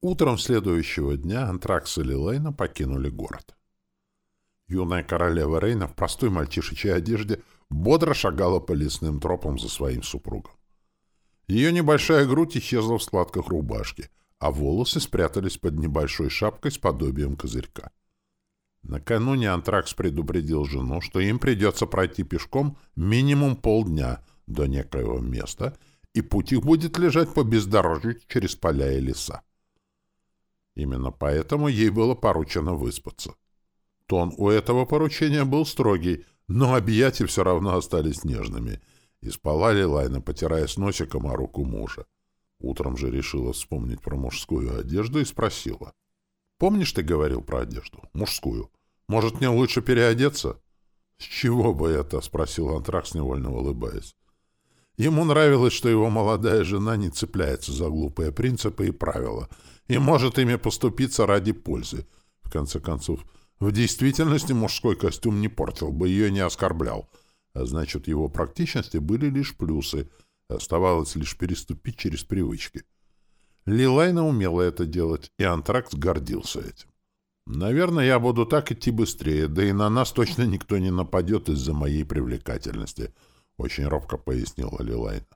Утром следующего дня Антракс и Лилейна покинули город. Юная королева Рейна в простой мальчишечьей одежде бодро шагала по лесным тропам за своим супругом. Ее небольшая грудь исчезла в складках рубашки, а волосы спрятались под небольшой шапкой с подобием козырька. Накануне Антракс предупредил жену, что им придется пройти пешком минимум полдня до некоего места, и путь их будет лежать по бездорожью через поля и леса. Именно поэтому ей было поручено выспаться. Тон у этого поручения был строгий, но объятия все равно остались нежными, и спала Лилайна, потирая с носиком о руку мужа. Утром же решила вспомнить про мужскую одежду и спросила. «Помнишь, ты говорил про одежду? Мужскую. Может, мне лучше переодеться?» «С чего бы это?» — спросил Антракс, невольно улыбаясь. Ему нравилось, что его молодая жена не цепляется за глупые принципы и правила и может ими поступиться ради пользы. В конце концов, в действительности мужской костюм не портил бы ее не оскорблял, а значит, его практичности были лишь плюсы, оставалось лишь переступить через привычки. Лилайна умела это делать, и Антракс гордился этим. Наверное, я буду так идти быстрее, да и на нас точно никто не нападет из-за моей привлекательности —— очень робко пояснила Лилайна.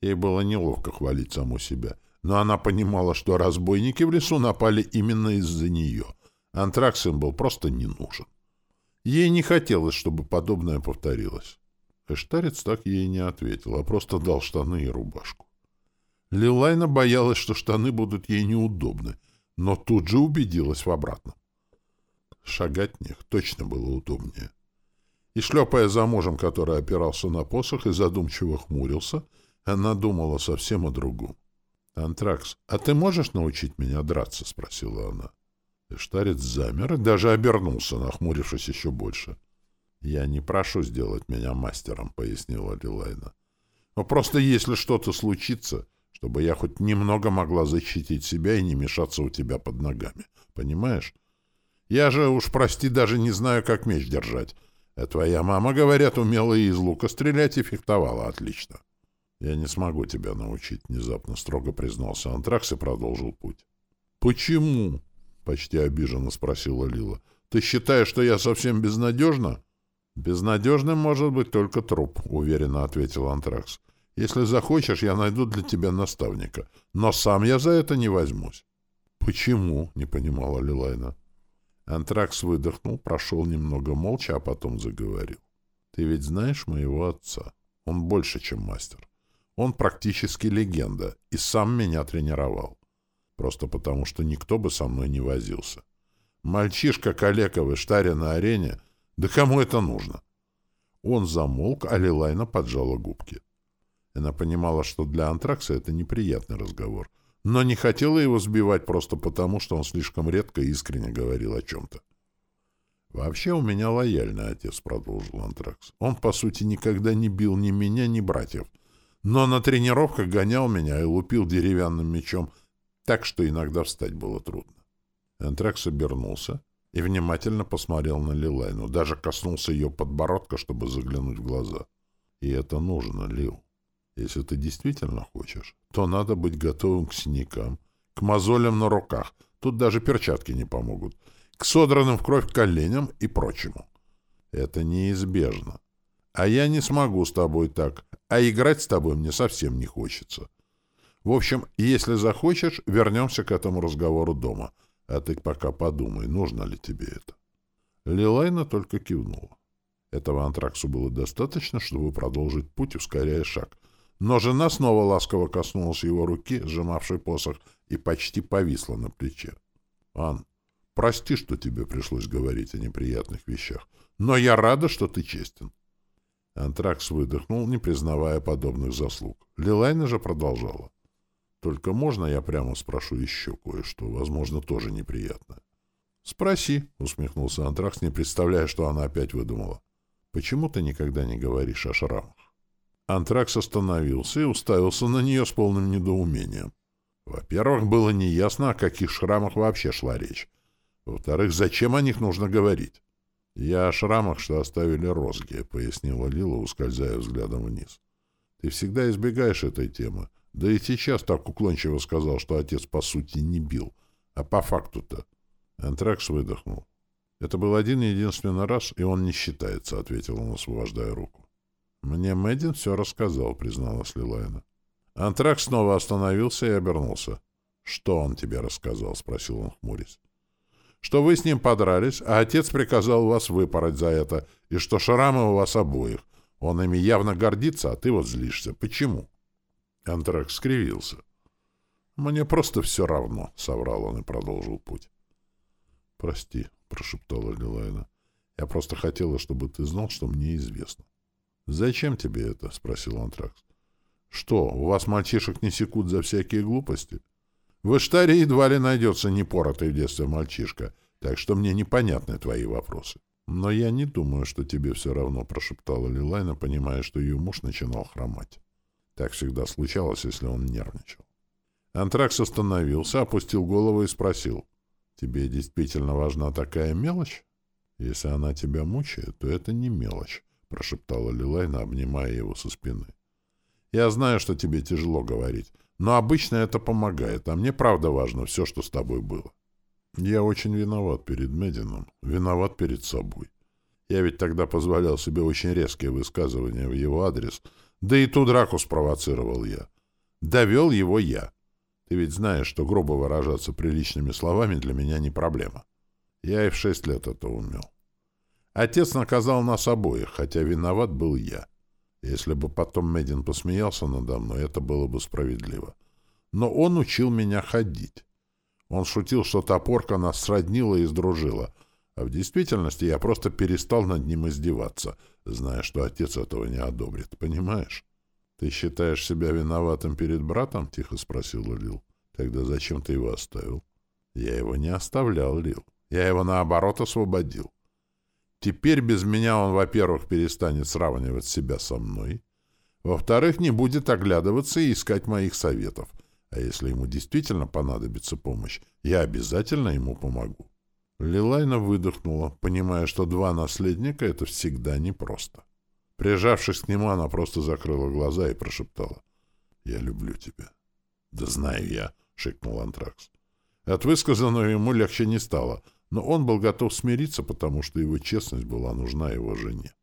Ей было неловко хвалить саму себя, но она понимала, что разбойники в лесу напали именно из-за нее. Антракс им был просто не нужен. Ей не хотелось, чтобы подобное повторилось. Эштарец так ей не ответил, а просто дал штаны и рубашку. Лилайна боялась, что штаны будут ей неудобны, но тут же убедилась в обратном. Шагать в них точно было удобнее и, шлепая за мужем, который опирался на посох и задумчиво хмурился, она думала совсем о другом. «Антракс, а ты можешь научить меня драться?» — спросила она. Эштарец замер и даже обернулся, нахмурившись еще больше. «Я не прошу сделать меня мастером», — пояснила Лилайна. «Но просто если что-то случится, чтобы я хоть немного могла защитить себя и не мешаться у тебя под ногами. Понимаешь? Я же, уж прости, даже не знаю, как меч держать, а твоя мама, говорят, умела и из лука стрелять и фехтовала отлично. Я не смогу тебя научить, внезапно строго признался Антракс и продолжил путь. Почему? Почти обиженно спросила Лила. Ты считаешь, что я совсем безнадежна? Безнадежным может быть только труп, уверенно ответил Антракс. Если захочешь, я найду для тебя наставника. Но сам я за это не возьмусь. Почему? не понимала Лилайна. Антракс выдохнул, прошел немного молча, а потом заговорил. «Ты ведь знаешь моего отца? Он больше, чем мастер. Он практически легенда, и сам меня тренировал. Просто потому, что никто бы со мной не возился. Мальчишка калека в Иштаре на арене, да кому это нужно?» Он замолк, а Лилайна поджала губки. Она понимала, что для Антракса это неприятный разговор — но не хотела его сбивать просто потому, что он слишком редко и искренне говорил о чем-то. «Вообще у меня лояльный отец», — продолжил Антракс. «Он, по сути, никогда не бил ни меня, ни братьев, но на тренировках гонял меня и лупил деревянным мечом, так что иногда встать было трудно». Антракс обернулся и внимательно посмотрел на Лилайну, даже коснулся ее подбородка, чтобы заглянуть в глаза. «И это нужно, Лил. Если ты действительно хочешь, то надо быть готовым к синякам, к мозолям на руках. Тут даже перчатки не помогут. К содранным в кровь коленям и прочему. Это неизбежно. А я не смогу с тобой так, а играть с тобой мне совсем не хочется. В общем, если захочешь, вернемся к этому разговору дома. А ты пока подумай, нужно ли тебе это. Лилайна только кивнула. Этого антраксу было достаточно, чтобы продолжить путь, ускоряя шаг — но жена снова ласково коснулась его руки, сжимавшей посох, и почти повисла на плече. — Ан, прости, что тебе пришлось говорить о неприятных вещах, но я рада, что ты честен. Антракс выдохнул, не признавая подобных заслуг. Лилайна же продолжала. — Только можно я прямо спрошу еще кое-что, возможно, тоже неприятное? — Спроси, — усмехнулся Антракс, не представляя, что она опять выдумала. — Почему ты никогда не говоришь о шрамах? Антракс остановился и уставился на нее с полным недоумением. Во-первых, было неясно, о каких шрамах вообще шла речь. Во-вторых, зачем о них нужно говорить? «Я о шрамах, что оставили розги», — пояснила Лила, ускользая взглядом вниз. «Ты всегда избегаешь этой темы, Да и сейчас так уклончиво сказал, что отец по сути не бил. А по факту-то... Антракс выдохнул. «Это был один единственный раз, и он не считается», — ответил он, освобождая руку. «Мне Мэддин все рассказал», — призналась Лилайна. Антракс снова остановился и обернулся. «Что он тебе рассказал?» — спросил он, хмурясь. «Что вы с ним подрались, а отец приказал вас выпороть за это, и что шрамы у вас обоих. Он ими явно гордится, а ты вот злишься. Почему?» Антракс скривился. «Мне просто все равно», — соврал он и продолжил путь. «Прости», — прошептала Лилайна. «Я просто хотела, чтобы ты знал, что мне известно». «Зачем тебе это?» — спросил Антракс. «Что, у вас мальчишек не секут за всякие глупости?» «В Иштаре едва ли найдется непоротый в детстве мальчишка, так что мне непонятны твои вопросы». «Но я не думаю, что тебе все равно», — прошептала Лилайна, понимая, что ее муж начинал хромать. Так всегда случалось, если он нервничал. Антракс остановился, опустил голову и спросил. «Тебе действительно важна такая мелочь? Если она тебя мучает, то это не мелочь», — прошептала Лилайна, обнимая его со спины. «Я знаю, что тебе тяжело говорить, но обычно это помогает, а мне правда важно все, что с тобой было. Я очень виноват перед Медином, виноват перед собой. Я ведь тогда позволял себе очень резкие высказывания в его адрес, да и ту драку спровоцировал я. Довел его я. Ты ведь знаешь, что грубо выражаться приличными словами для меня не проблема. Я и в шесть лет это умел. Отец наказал нас обоих, хотя виноват был я. Если бы потом Медин посмеялся надо мной, это было бы справедливо. Но он учил меня ходить. Он шутил, что топорка нас сроднила и сдружила, а в действительности я просто перестал над ним издеваться, зная, что отец этого не одобрит. Понимаешь? «Ты считаешь себя виноватым перед братом?» — тихо спросил Лил. «Тогда зачем ты его оставил?» «Я его не оставлял, Лил. Я его, наоборот, освободил. Теперь без меня он, во-первых, перестанет сравнивать себя со мной, во-вторых, не будет оглядываться и искать моих советов, а если ему действительно понадобится помощь, я обязательно ему помогу». Лилайна выдохнула, понимая, что два наследника — это всегда непросто. Прижавшись к нему, она просто закрыла глаза и прошептала. «Я люблю тебя». «Да знаю я», — шикнул Антракс. От высказанного ему легче не стало, но он был готов смириться, потому что его честность была нужна его жене.